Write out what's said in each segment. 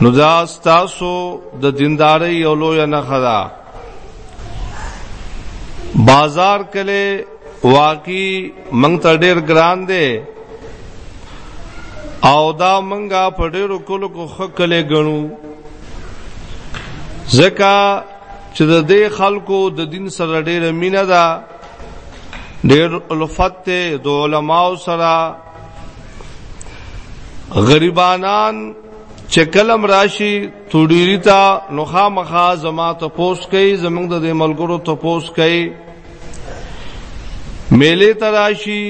نو دا تاسو د دینداري یو لوی نه خدا بازار کله واقعي منګ تر ډیر ګران دی او دا منګه په ډیرو کولو کو خکلې غنو زکه چې د دې خلکو د دین سره ډیره مینه ده ډیر الفت ته د علماو سره غریبانان چې کلم راشي توډيري تا نوخا مخا زما ته پوس کوي زمونږ د ملګرو ته پوس کوي میلې تراشي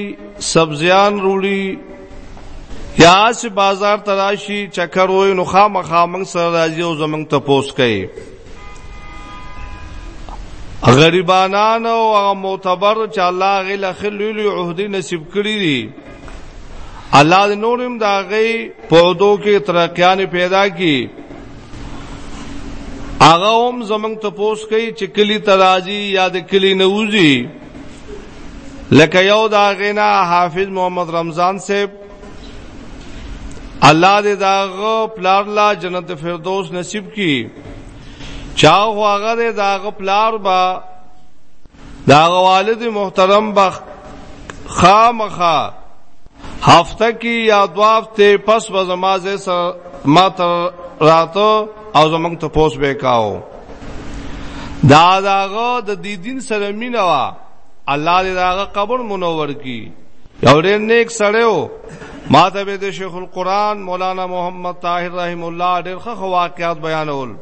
سبزیان روړي یا اس بازار تراشي چکر وې نوخا مخا موږ سره راځي او زمونږ ته پوس کوي غریبانان او هغه معتبر چې الله غل خلوی عہدی نصیب کړی دي الله د نورم دا غي پودو کې ترقیان پیدا کی هغه هم زمنګ ته پوس کوي چې کلی ترازی یا د کلی نووزی لکه یو دا غینا حافظ محمد رمضان صاحب الله دې داغه پلار لا جنت فردوس نصیب کی چا هغه دې داغه پلار با داغه والد محترم با خامخا هفته کې یا دوا هفته پس به زمازه سره ما تر راتو او زمنګ ته پوس وکاو دا داغه د دې دین سره مینا وا الله دې داغه قبر منور کی یو ډېر نیک سره و ما ته به د شیخ القرآن مولانا محمد طاهر رحم الله ډېر ښه واقعات بیانول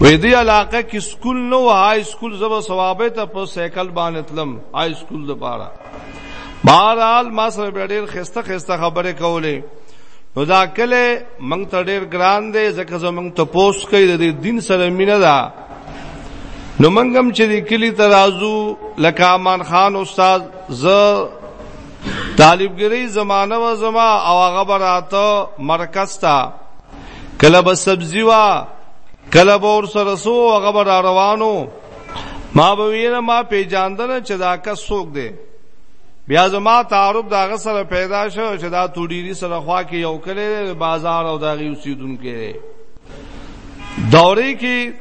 وې دې علاقه کې سکول نو های سکول زبر ثوابه ته په سایکل باندې تلم های سکول لپاره بهرحال ما سره به ډېر خسته خسته خبرې کولې نو دا کله مونږ ته ډېر ګران دی ځکه زمونږ ته پوس کوي د دین سره مینه ده نو مونږ هم چې د کلی ترازو لکه امان خان استاد ز طالبګری زمانہ و زما او هغه براته مرکز تا کله به سبزی وا کله به ور سره سو هغه بر روانو ما به ویره ما پیجاندل چې دا کس څوک دی بیا زما تعارف دا غ سره پیدا شو چې دا توډيري سره خوا کې یو کلی دی بازار او دا غي اوسیدونکو دی دورې کې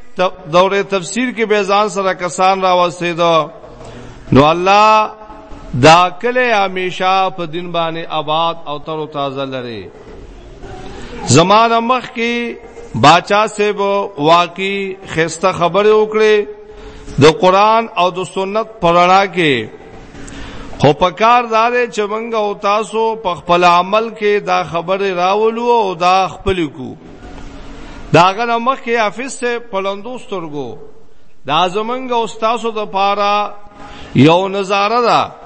دورې تفسیر کې به ځان سره کسان راوستي دو نو الله دا کله همیشه په دین باندې آباد او تر تازه لري زمانه مخ کې باچا صاحب واقعي خسته خبره وکړي د قران او د سنت پرانا کې خو په کار دار چې موږ او تاسو په خپل عمل کې دا خبره راولو او دا خپل کو داغه مخ کې حافظ ته پلندو سترګو دا زمنګ او تاسو د پاره یو نظاره ده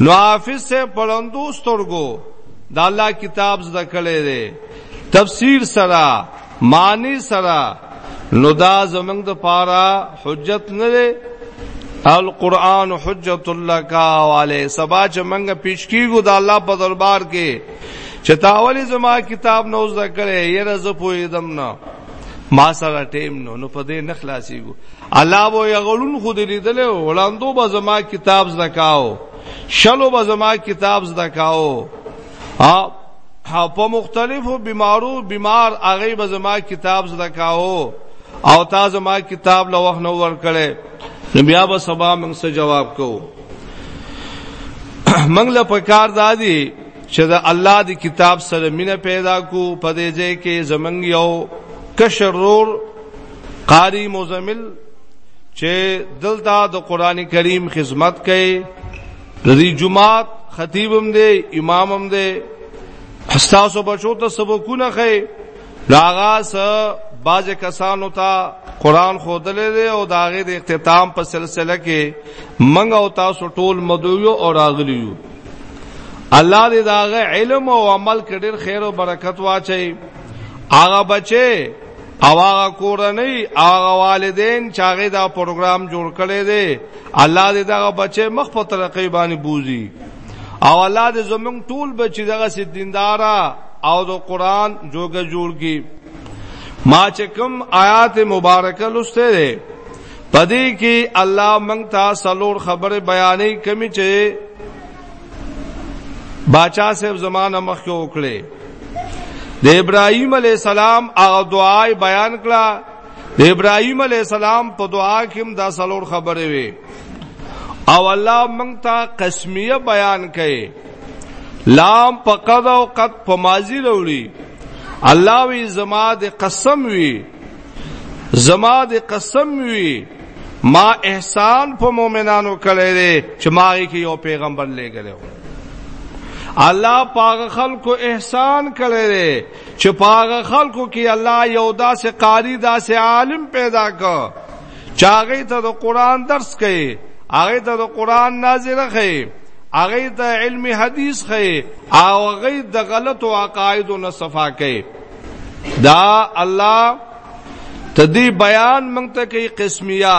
نو حافظ سے پړندو سترګو د الله کتاب زده کړی دی تفسیر سره معنی سره نو دا زمنګ د پاره حجت نه دی القرآن حجت الله کا والے سبا چې منګه پیش کیږو د الله په دربار کې چې تاولی زما کتاب نو زده کړی یره زه پوی دم نه ما سره ټیم نو نو په دې نه خلاصيږو الله وو یغړون خو دې لیدل وړاندو به زما کتاب زکاو شلو به زما کتاب زکاو ها په مختلفو بیمارو بیمار هغه به زما کتاب زکاو او تا زما کتاب لوخ نو ور کړي نو بیا به سبا موږ څه جواب کوو موږ له پکار دادی چې د الله د کتاب سره مینه پیدا کو په دې ځای کې زمنګ یو کشر رور قاری مزمل چې دلته د قران کریم خدمت کوي د دې جمعات خطیبم دی امامم دی حساسو بچو ته سبقونه خي له هغه څه بعضې کسانو ته قرآن ښودلی دی او د هغې د اختتام په سلسله کې موږ او تاسو ټول مدعو یو او راغلي یو الله دې د هغه علم او عمل کې ډېر خیر او برکت واچوي هغه بچي او هغه کورنۍ هغه والدین چې هغه دا پروګرام جوړ کړی دی الله دې دا بچي مخ په ترقې باندې بوزي او الله دې زمونږ ټول بچی دغه سي دیندار او د قران جوګه جوړ کی ما چې کوم آیات مبارکه لسته ده پدې کې الله مونږ ته سلور خبره بیانې کمی چې باچا صاحب زمانہ مخکې وکړي د ابراهيم عليه السلام هغه دعای بیان کړه د ابراهيم عليه السلام په دعا کې دا څلور خبرې وي او الله مونږ ته قسمیه بیان کړي لام په قد او قد په ماضی وروړي الله وی زما د قسم وی زما د قسم وی ما احسان په مؤمنانو کړی دی چې ما کې یو پیغمبر لګلو الله پاغه خلکو احسان کړی دی چې په هغه خلکو کې الله یو داسې قاری داسې عالم پیدا کو چاغې ته د قران درس کوي هغه ته د قران ناظره کوي هغه ته علم حدیث کوي او هغه د غلطو عقایدو نه صفا کوي دا الله تدی بیان مونږ ته کوي قسمیه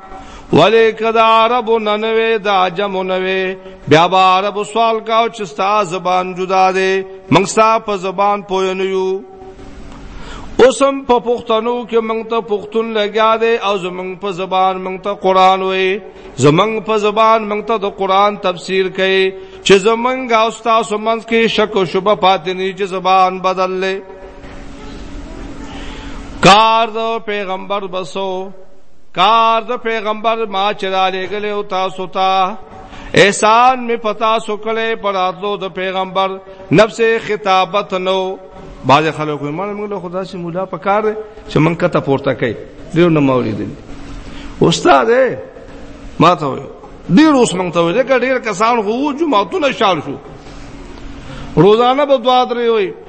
ولی که د عربو نه نه وی د عجمو نه وی بیا به عربو سوال کاو چې ستا زبان جدا دی موږ ستا په زبان پوه نه یو اوسم په پښتنو کې موږ ته پښتون لګیا دی او زمنګ په زبان موږ ته قران وای زمنګ په زبان موږ ته د قران تفسیر کوي چې زمنګ او تاسو منځ کې شک او شبه پاتې نه چې زبان بدللې کار د پیغمبر بسو کار د پیغمبر ما چلاله غلې او تاسو ته احسان می پتا سو کله پر اتلو د پیغمبر نفس خطابت نو باز خلکو ایمان موږ له خدا سي مولا پکار چې من کته پورته کوي ډیر نه مولید استاد ما ته وي ډیر اوس مونږ ته وي ډیر کسان غو جمعهتون شال شو روزانه به دعا درې وي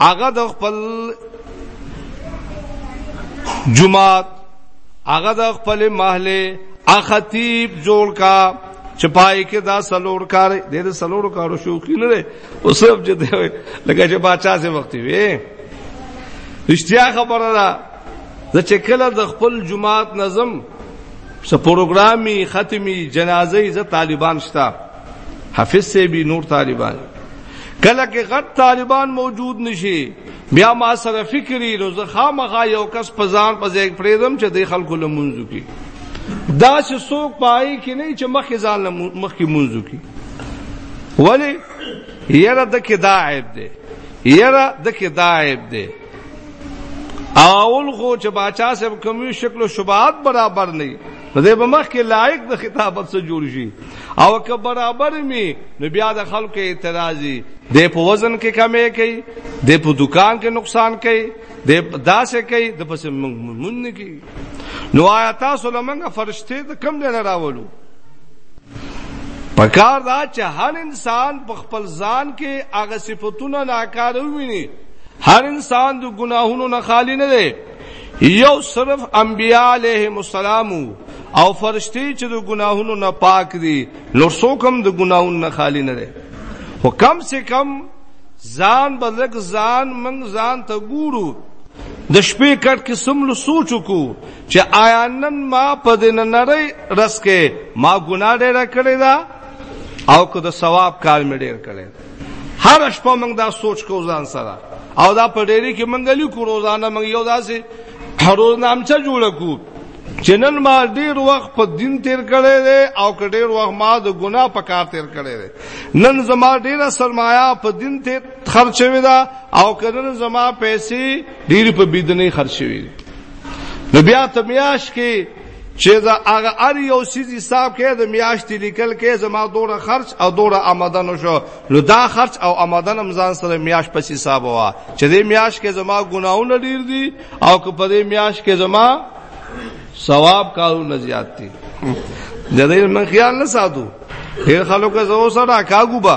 هغه د خپل جمعات هغه د خپل محله اخطیب جوړ کا چپای کې دا سلور کار دې د سلور کارو شوقي نه دی او صرف چې دی لکه چې بچا سي وخت وي رښتیا خبره ده د چکل د خپل جماعت نظم څه پروګرامي ختمي جنازې ز طالبان شته حافظ سے بھی نور طالبان کله کې غټ طالبان موجود نشي بیا ما سره فکری نو زه خامخا یو کس په ځان په ځای پریدم چې د خلکو لمونځو کی دا چې څوک پای کې نه چې مخکې ځان مخکې مونږو کی ولی یره د کې دا عیب دی یره د کې دا عیب دی اول خو چې باچا صاحب کومي شکل او شبات برابر نه نو دې به مخ کې لایق د خطابت سره جوړ شي او که برابر می نو بیا د خلکو اعتراضي دې په وزن کې کمې کوي دې په دکان کې نقصان کوي دې داسې کوي د پس مونږ کوي نو آیا تاسو لمنګه فرشته د کم نه راولو پکار دا چې هر انسان په خپل ځان کې هغه صفاتونه ناکاره ویني هر انسان د ګناهونو نه خالی نه دی یو صرف انبیاء علیهم السلام او فرشتي چې د ګناهونو نه پاک دي نور څوک هم د ګناهونو نه خالی نه دي خو کم سه کم ځان بلک ځان من ځان ته ګورو د شپې کټ کې سملو سوچ کو چې آیا نن ما په دې نړۍ رس کې ما ګناه ډېر کړی دا او که د ثواب کار مې ډېر کړی هر شپه موږ دا سوچ کو ځان سره او دا په ډیری کې موږ لیکو روزانه موږ یو داسې روز نامچه جوړ کو چې نن ما ډیر وخت په دین تیر کړی دی او که ډیر وخت ما د ګناه په کار تیر کړی دی نن زما ډیره سرمایه په دین تیر خرچ شوی دا او که نن زما پیسې ډیر په بيدنې خرچ شوی نو بیا تمیاش کې چې دا هغه ار یو سیز حساب کې د میاشتې لیکل کې زما دوره خرج او دوره آمدن شو نو دا خرج او آمدن هم ځان سره میاش پس حساب وا چې دې میاش کې زما ګناونه ډیر دي او که په دې میاش کې زما ثواب کارونه زیات دي د دې من خیال نه ساتو ډیر خلکو زو سره کاګوبا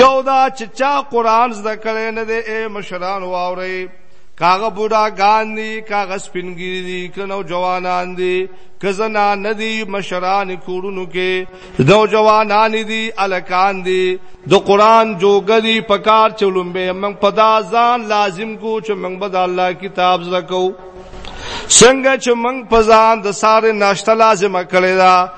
یو دا چې چا قران زده کړی نه دی اے مشران واوري کاغه بوډا ګان دي کاغه سپینګری دي کنو جوانان دي کزنا ندی مشران کورونو کې دو جوانان دي الکان دي د قران جوګري پکار چولم به من پدا ځان لازم کو چې من بد الله کتاب زکو څنګه چې من پزان د ساره ناشته لازمه کړی دا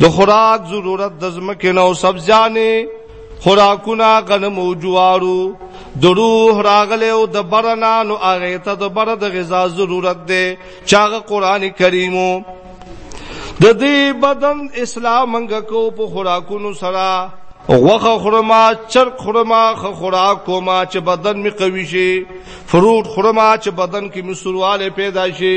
د خوراک ضرورت د ځمکې نه او سبزیانې خوراکونه غنم او جوارو د روح راغله او د برنا نو هغه ته د بر د غذا ضرورت دی چې هغه قران کریمو د دې بدن اسلام منګه کو په خوراکونو سره غوخه خورما چرک خورما خ خوراک کوما چې بدن می قوي شي فروټ خورما چې بدن کې مسرواله پیدا شي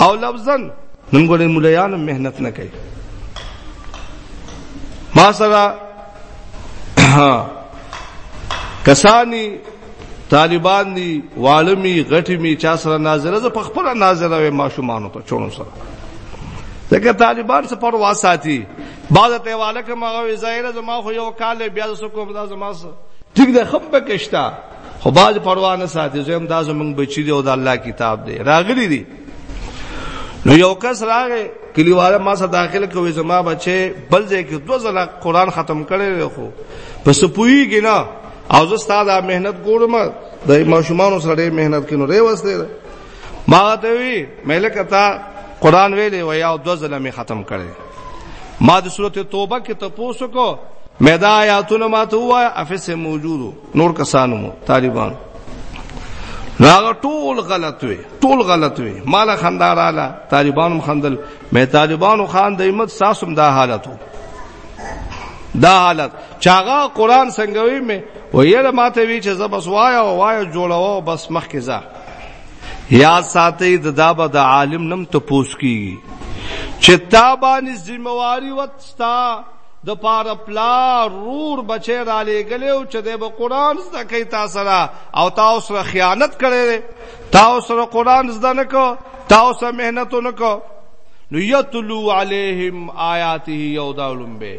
او لفظا نن ګورې مولایان مهنت نه کوي ما سره کسانی طالبان دي والمی غټی می چا سره ناظره ز په خپل ناظره وې ماشومان ته چونو سره ځکه طالبان څه پر واساتی بعد ته والک ما غوې ظاهر زما خو یو کال بیا څه کوم دا زما سره ټیک ده خپ کښتا خو باز پروا نه ساتي زم دا زمونږ بچی دی او د الله کتاب دی راغلی دی نو یو کس راغی کلیواله ما سره داخل کوي زما بچي بل ځای کې دوه ځله قران ختم کړي خو پس پویږي نه او زه ستاسو د مهنت ګورم د ماشومان سره ډېر مهنت کینو ری وسته ما ته وی ملک تا قران ویلې و یا دو ځله می ختم کړي ما د سورته توبه کې ته پوسو کو مېدا آیاتونه ما ته وای افس موجودو نور کسانو مو طالبان راغ ټول غلط وي ټول غلط وي مال خنداراله طالبانو خندل مې طالبانو خان د ایمت ساسم دا حالت وو دا حالت چاغه قران څنګه وي مې ویره ماته وی چې زب سوایا او وایا جوړاو بس مخ کې ځه یا ساتي د دابه د عالم نم ته پوس کی چې تابانی ذمہواری و ستا د پاره پلار رور بچی را لېږلی و چې دی به قرآن زده کوي تا سره او تا ورسره خیانت کړی دی تا ورسره قرآن زده نه کړ تا ورسره محنت ونه کړ نو یتلو علیهم آیاته یو دا لومبه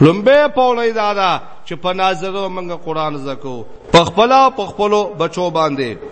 لومبه پوړی دا دا چې په ناظرو منګه قرآن زکو په خپل په خپلو بچو باندې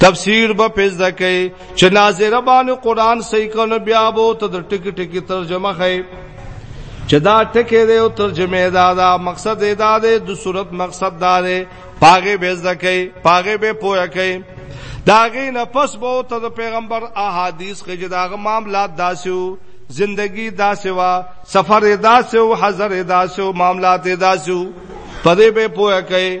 تفسیر به پېز دکې چې ناظر باندې قران صحیح کنه بیا بو ته د ټکی ټکی ترجمه خې چې دا ټکی دی او ترجمه دا دا مقصد دا دی د صورت مقصد دا دی پاګه به زکې پاګه به پوهه کې داغه نه پس بو ته د پیغمبر احادیث کې چې داغه معاملات داسیو زندگی داسې وا سفر داسې او حضر داسې او معاملات داسې په دې به پوهه کې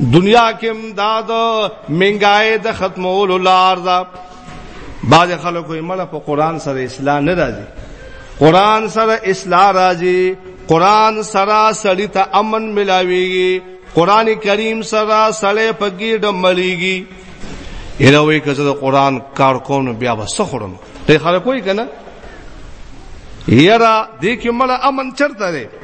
دنیا کې امداد منګای د ختمولو لار ده بعض خلکو یې مړه په قران سره اصلاح نه راځي قران سره اصلاح راځي قران سره سړی ته امن ملاويږي قران کریم سره سړی په ګډه مليږي الهوی که زه د قران کار کوم بیا به سخورم ته خلک وای کنه یرا دې کې مړه امن چرته دی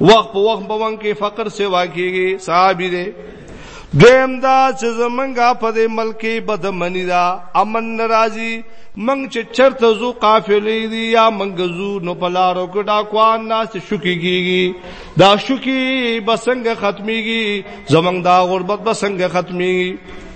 وخت په وخت په من کې فقر سیوا کیږي صحابي دی دویم دا چې زمونږه په دې ملک بدمنی دا امن ناراضي منګ چې چرته زو قافلې دي یا منګ زو نو پلارو کې ډاکوان ناس شوکی کیږي دا شوکی بسنګ ختميږي زمونږ دا غربت بسنګ ختميږي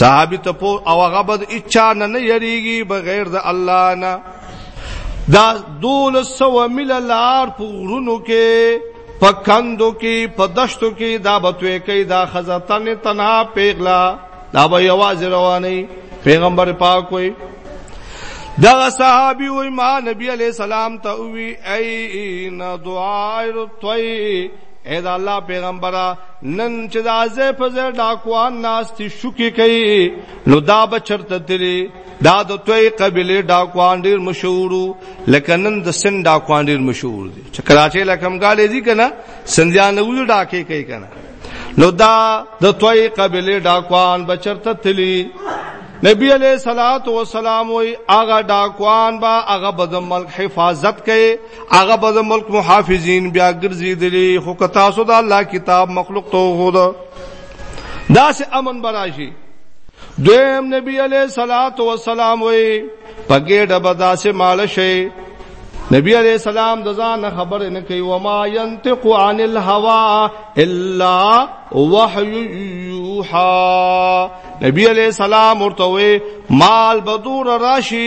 صحابي ته پو او هغه بد اچا نه نه یریږي بغیر د الله نه دا دول سو مل لار په غرونو کې په کندو کې په دشتو کې دا بتوي کوي دا خزتن تنها پیغلا دا به یواز رواني پیغمبر پاک وي دا صحابي وي ما نبي عليه السلام ته وي اي ان دعاء الطيب اې دا الله پیغمبره نن چې د ازې په ځای ډاکوان ناستې شوکې کوي نو دا به چرته تلي دا د توی قبیله ډاکوان ډیر مشهور لکه نن د سند ډاکوان ډیر مشهور دي چې کراچۍ لکم غالې دي کنه سندیانه وی ډاکې کوي کنه نو دا د توی قبیله ډاکوان به چرته تلي نبی علیہ الصلات والسلام وی اغه ډاکوان با اغه بدمل حفاظت کوي هغه به ملک محافظین بیا ګرځیدلی خو که تاسو د الله کتاب مخلوق ته خود دا سه امن براشي دویم نبی علیہ الصلات والسلام وی پګېډه بدا سه مال شي نبی علیہ السلام د ځان خبر نه کوي و ما ينطق عن الهوى الا وحي يوحى نبی علیہ السلام ورته مال بدور راشي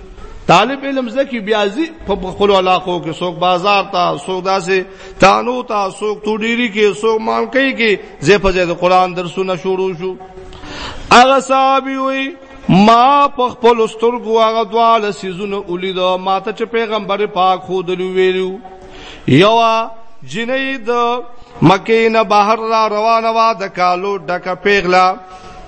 طالب علم زکی بیا زی په خپل علاقو کې څوک بازار ته څوک داسې تانو ته څوک توډيري کې څوک مانکې کې زه په دې قرآن درسونه شروع شو هغه صاحب وي ما په خپل سترګو هغه دواله سيزونه ولید ما ته چې پیغمبر پاک خو دلو ویلو یو جنې د مکه نه بهر را روانه وا د کالو ډکه پیغله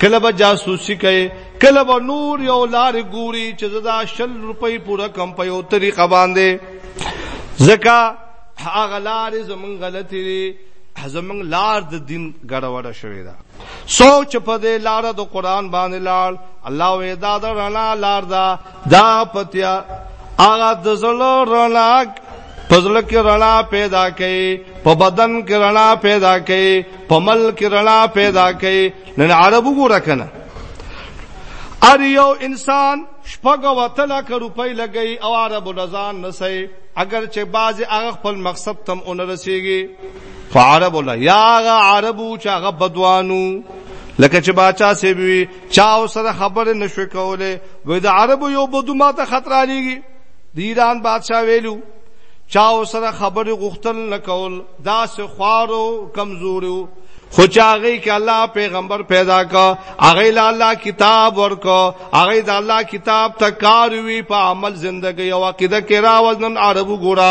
کله به جاسوسي کوي کله به نور یو لار ګوري چې زدا شل روپۍ پوره کم په یو طریقه باندې ځکه هغه لارې زمونږ غلطې دي زمونږ لار د دین ګډوډه شوې ده څوک چې په دې لار د قرآن باندې لار الله وې دا د رڼا لار ده دا په تیار هغه د زړه رڼا په زړه کې رڼا پیدا کړي په بدن کې رڼا پیدا کړي په مل کې رڼا پیدا کړي نن عربو ګور کنه ار یو انسان شپږ وته لک روپۍ لګي او عربو رضان نسي اگر چې باز هغه خپل مقصد تم اون رسیږي فعرب الله یا عربو چې هغه بدوانو لکه چې باچا سی وی چاو سره خبرې نشوې کولې وې د عربو یو بدو ماته خطر علیږي د ایران بادشاه ویلو چاو سره خبرې غوښتل نه کول دا سه خوارو کمزورو خو چاغې کې الله پیغمبر پیدا کا هغه له الله کتاب ورکو هغه د الله کتاب ته کار وی په عمل زندګي او عقیده کې راوځنن عربو ګورا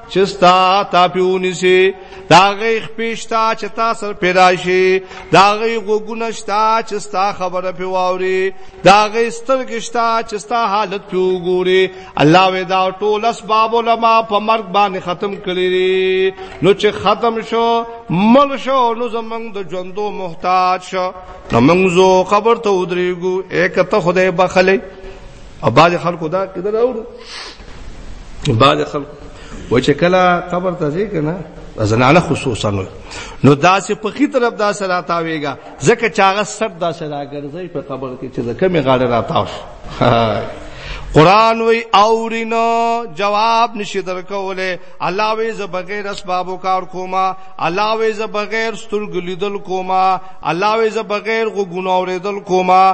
چستا تا پیونی سی دا غی خپیشتا چې تا سر پیدا شي دا غي غوګونه شتا چې ستا خبره په واوري دا غي سترګې شتا چې ستا حالت په وګوري الله وې دا ټول اسباب علما په مرګ باندې ختم کړی نو چې ختم شو مل شو نو زمنګ د ژوندو محتاج شو نو موږ زو قبر ته ودرېګو اکته خدای بخلې او بعض خلکو دا کده راوړو بعض خلکو و چې کله قبر ته ځي کنه زنانه خصوصا نو نو داسې په خي طرف دا سره تاويږي ځکه چې هغه سر دا سره ګرځي په قبر کې چې ځکه می غاړه راتاو قران وی اورینو جواب نشي درکوله الله وی ز بغیر اسبابو کار کوما الله وی ز بغیر سترګ لیدل کوما الله وی ز بغیر غوګونو اوریدل کوما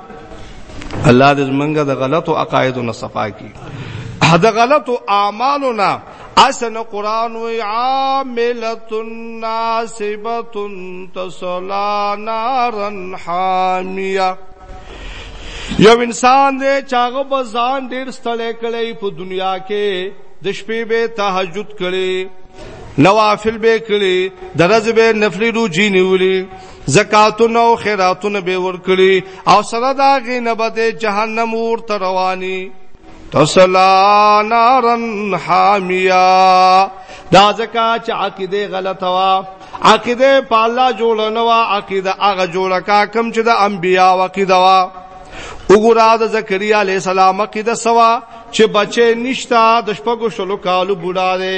الله دې زمونږ د غلطو عقایدو نه صفا کړي د غلطو اعمالو نه اسن قران وی عاملت ناسبت تصلا نارن حامیه یو انسان دی چاغه به ځان ډیر ستړی کړي په دنیا کې د شپې به تهجد کړي نوافل به کړي درز به نفلی روجی نیولي زکاتونه او خیراتونه به ورکړي او سره دا غي نه بده جهنم ور رواني تصلا نارن حامیا دا زکا چې عقیده غلطه وا عقیده په الله جوړ نه وا عقیده هغه جوړ کا کم چې د انبیا وقیده وا وګورا د زکریا علی السلام عقیده سوا چې بچي نشتا د شپږو شلو کالو بوډا دی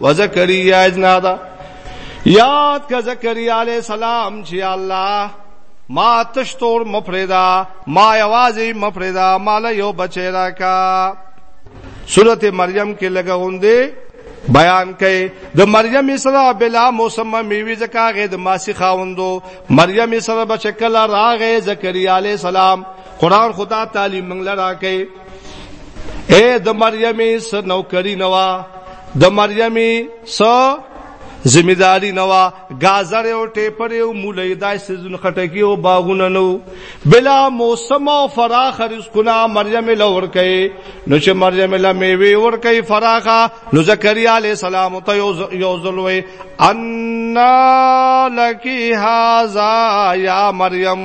وزکریا اذ نادا یاد کا زکریا علی السلام چې الله ما تشتور مفردا ما یوازې مفردا مال یو بچی راکا سورته مریم کې لګوندې بیان کړي د مریم اسرا بلا موسم میوي زکاغه د ماسی خاوندو مریم اسرا بچکل راغه زکریا علی السلام قران خدا تعالی منګل راکې اے د مریمې سر نوکری نوا د مریمې سر ذمہ داری نوا گازر او ټیپر او مولای دای سيزن خټکی او باغونه نو بلا موسم او فراخ رزقنا مریم لور کوي نو چې مریم له میوي ور کوي فراخه نو زکریا علی السلام ته یو ځلوي ان لکی هاذا یا مریم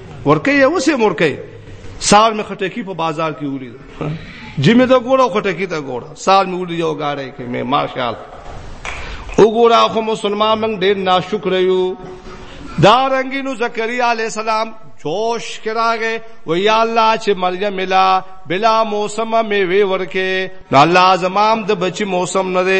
ورکه یې اوسې مورکه سال مې خټکی په بازار کې ولید جمعه ته ګوره خټکی ته ګوره سال مې ولید یو گاډی کې مې ماشال وګوره خو مسلمان موږ ډېر ناشکر یو دا رنگینو زکریا علی السلام جوش کراغه و یا الله چې مریم ملا بلا موسم میوه ورکه نو الله زمام د بچی موسم نه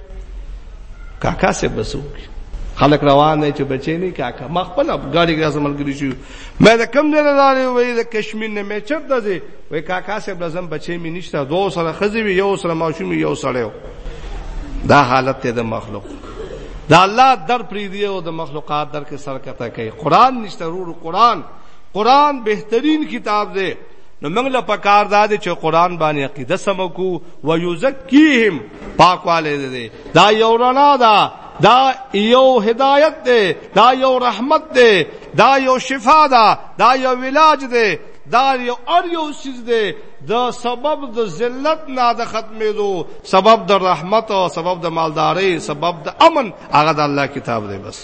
کاکا سه بسوک خلک روان دی چې بچی نه کاکا ما خپل ګاډي کې زمل کړی شو مې دا کم نه راځي وې دا کشمیر نه مې چر دځي وې کاکا سه بلزم بچی مې نشته دوه سره خزي وي یو سره ماشوم یو سره دا حالت ته د مخلوق دا الله در پری دی او د مخلوقات در کې سر کته کوي قران نشته ورو قران قران بهترین کتاب دی نو موږ له پکار دا چې قران باندې عقیده سمو کو ويزکیهم پاکواله دې دا یو رڼا ده دا یو هدایت دی دا یو رحمت دی دا یو شفا ده دا یو علاج دی دا یو ار یو سیز دی د سبب د ذلت نه د ختمېدو سبب د رحمت او سبب د مالداري سبب د امن هغه د الله کتاب دی بس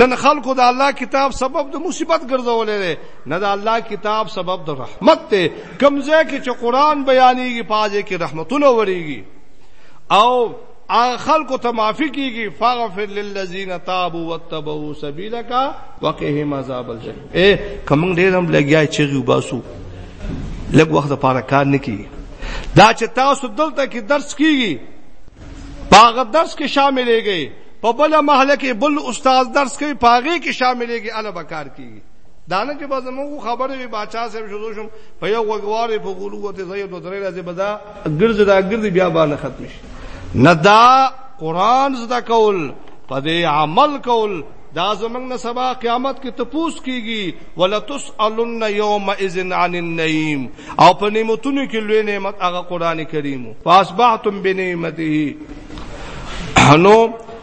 نن خلکو د الله کتاب سبب د مصیبت ګرځولې دی نه د الله کتاب سبب د رحمت دی کمزې کې چې قران بیانېږي پاجې کې رحمتونه وريږي او هغه خلکو ته معافي کیږي فغفر للذین تابوا واتبعوا سبیلک وقهم عذاب الجحیم اے کوم ډیر هم لګیای چې وباسو لږ وخت لپاره کار نه کیږي دا چې تاسو دلته کې درس کیږي پاغه درس کې شاملېږي په بل محله کې بل استاد درس کوي پاغه کې شاملېږي اله بکار کیږي دانه چې بس موږ خبره وی بچا سره شروع شم په یو غوړې په غولو وته زې دوه درې راځي بدا ګرځ دا ګرځي بیا باندې ختم شي نه دا قران زده کول په دې عمل کول دا زمنګ نه سبا قیامت کې تپوس کیږي ولتسالن یومئذ عن النعیم او په نعمتونو کې لوی نعمت هغه قران کریم فاصبحتم بنعمته نو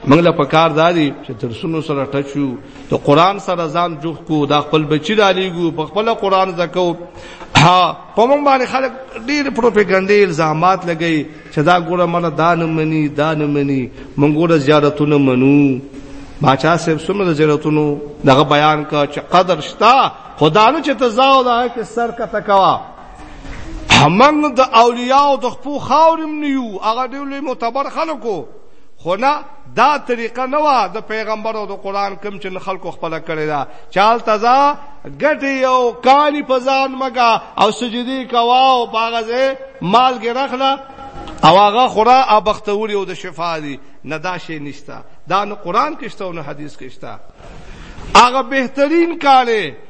موږ له پکار دادی چې درسونو سره ټچو ته قران سره ځان جوخ کو دا خپل بچی را لیګو په خپل قران زکو ها په موږ باندې خلک ډیر پروپاګاندا الزامات لګي چې دا ګوره مړه دا نه مني دا نه مني مونږ ګوره زیارتونه منو باچا صاحب څومره زیارتونو دغه بیان کا چې قدر شتا خدا نه چې تزاو دا کې سر کا تکوا همنګ د اولیاء او د خپو خاورم نیو هغه ډېر معتبر خلکو خو نه دا طریقه نه و د پیغمبر او د قران کوم چې خلکو خپل کړی دا چال تزا ګټي او کانی په ځان مګا او سجدي کوا او باغزه مال کې رخلا او هغه خورا ابختوري او د شفا دي نه دا شی نشتا دا نه قران کې شته او نه حدیث کې شته هغه بهترین کاله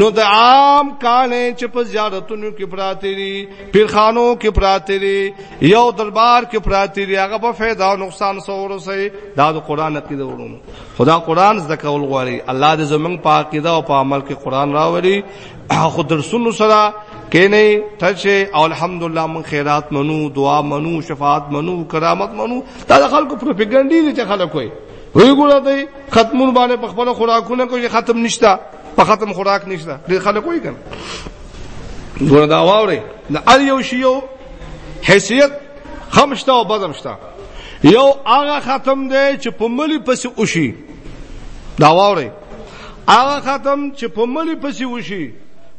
نو د عام کانه چې په زیارتونو کې پراته دي پیرخانو کې پراته دي یو دربار کې پراته دي هغه په فایده او نقصان سور سي دا د قران عقیده ورونو خدا قران زده کول غواړي الله دې زمنګ په عقیده او په عمل کې قران راوړي خو درسونو سره کینه تشه او الحمدلله من خیرات منو دعا منو شفاعت منو کرامت منو دا خلکو پروپاګاندا دي چې خلک وي وی ګوره دی ختمون باندې په خپل خوراکونه کوي ختم نشتا په ختم خوراک نشته ډیر خلک وایي کنه ګور دا واوري د ار یو شیو حیثیت خمشته او بدمشته یو هغه ختم دی چې په ملي پسې وشي دا واوري هغه ختم چې په ملي پسې وشي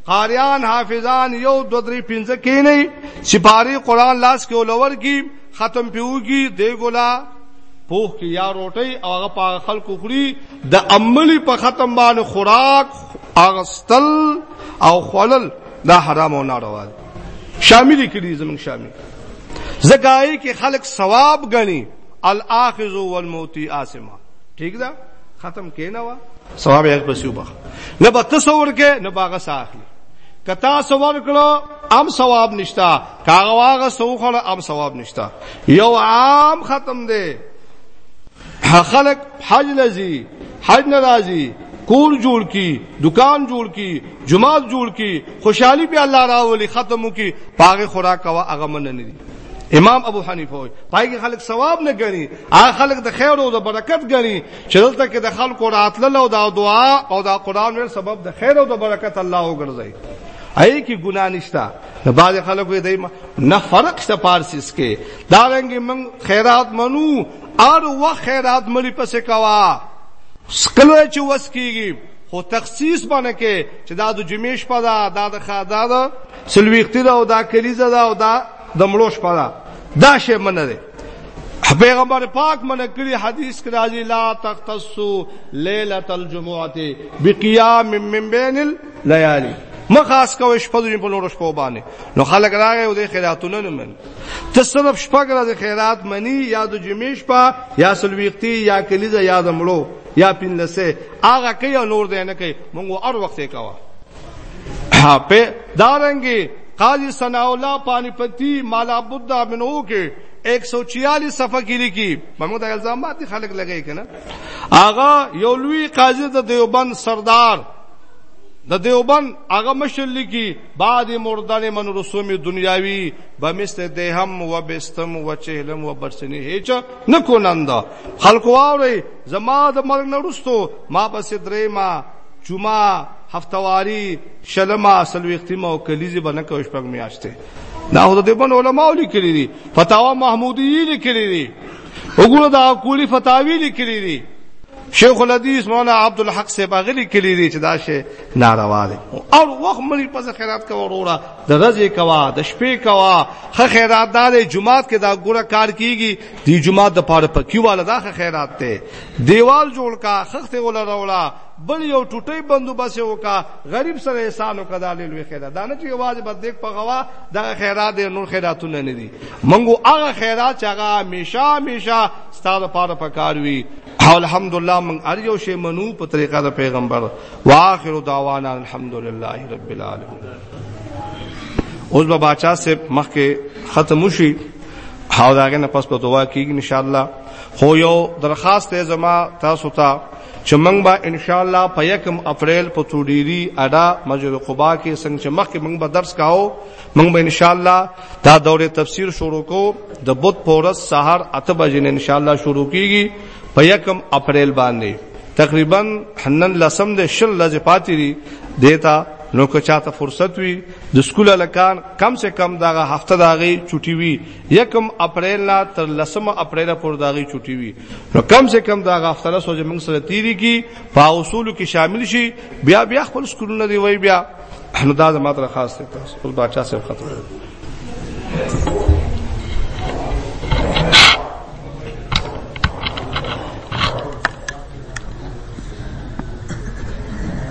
قاریان حافظان یو دو درې پنځه کې نه سپاری قران لاس کې ولور کی ختم پیوږي دی ګلا پوخ کې یا روټي او هغه په خلکو خوري د عملی په ختم باندې خوراک اغستل او خلل دا حرام او ناروا دي شامل کړي زمون شامل زګای کې خلق ثواب غني الاخذ والموتی اسما ٹھیک ده ختم کینا وا ثواب یې پسیو بخ نه به تصور کې نه باغه ساخلی کتا ثواب کړو ام ثواب نشتا کاغه واغه سو خړ ام ثواب نشتا یو عام ختم دی خلک حج لذي حج ناراضي کور جوړ کی دکان جوړ کی جماعت جوړ کی خوشحالي به الله راولي ختمو کی پاغه خوراک وا هغه من نه دي امام ابو حنیفه وای پای کې خلک ثواب نه غني هغه خلک د خیر او د برکت غني چې دلته کې د خلکو راتلل او د دعا او د قران ور سبب د خیر او د برکت الله وګرځي اې کې ګنا نشتا نه باز خلکو دې نه فرق شته پارسیس کې دا رنګ من خیرات منو هر وخت خیرات مړي پسې کوه سکلو یې چې وس کېږي، خو تخصیص به نه کوې چې دا د جمعې شپه ده، دا د دا د څلوېښتي ده او دا کلیزه ده او دا د مړو شپه ده، دا شی منع دی. پیغمبر پاک منع کړي، حدیث کې راځي لا تختصوا لیلة الجمعة بقیام من بین اللیالي مه خاص کوئ شپه د جمعې په نورو شپو باندې. نو خلک راغی او دې خیراتونه نه مني. ته صرف شپږ ورځې خیرات منی یا د جمعې شپه یا سلويختي یا کلیزه یا د مړو یا پینلسه هغه کوي او نور دی نه کوي مونږ هر وخت یې کاوه په دارنګي قاضي ثنا الله پانی پتی مالا بودا منو کې 146 صفحه کې لیکي محمود الزامات خلک لګی کنه آغا یو لوی قاضي د دیوبند سردار د دیوبند هغه مشر لیکي بعد مردن من رسوم دنیاوی به مثل دهم و بستم و چهلم و برسنی هیچ نکونند خلق واوري زما د مرګ نه رستو ما بس درې ما جمعه هفتواری شلما سلويختی مو کلیزي بنه کوي شپږ میاشتې دا هو د بن علماء لیکلي دي فتاوا محمودي لیکلي دي وګوره دا کولی فتاوی لیکلي دي شیخ الحدیث مولانا عبدالحق صاحب هغه لیکلی دی چې دا شی ناروا دی او وخت مری په خیرات کوه وروره د ورځې کوه د شپې کوه خه خیرات دار جمعات کې دا ګوره کار کیږي دی جمعات د پاره پکیواله دا خه خیرات ته دیوال جوړ کا خخته ولا رولا بل یو ټوټي بندوبس وکا غریب سره احسان وکا د لوی خیرات دا نه چې واجب بد دیک په غوا دا خیرات دی نور خیراتونه نه دي منګو هغه خیرات چې هغه همیشه همیشه ستاره پاره پکاروي الحمدلله من ار یو شی منو په طریقه د پیغمبر واخر دعوانا الحمدلله رب العالمین اوس به باچا صاحب مخکې ختم شي او داګه نه پس په دعا کیږي ان شاء الله خو یو درخواست ته زما تاسو ته چې موږ به ان شاء الله په 1 اپریل په توډيري اډا مسجد قباء کې څنګه چې مخکې موږ به درس کاو موږ به ان شاء الله دا دور تفسیر شروع کو د بوت پورس سحر اته بجې ان شاء الله شروع کیږي په یکم اپریل باندې تقریبا حنن لسم د شل لز پاتې دي دیتا نو که چاته فرصت وي د سکول لکان کم سے کم دغه هفته داغي چټي وي یکم اپریل نه تر لسم اپریل پورې داغي چټي وي نو کم سے کم دغه هفته له سوجې موږ سره تیری کی په اصول کې شامل شي بیا بیا خپل سکولونه دی وای بیا نو دا زما تر خاص ته تاسو اوس بچا سره خطر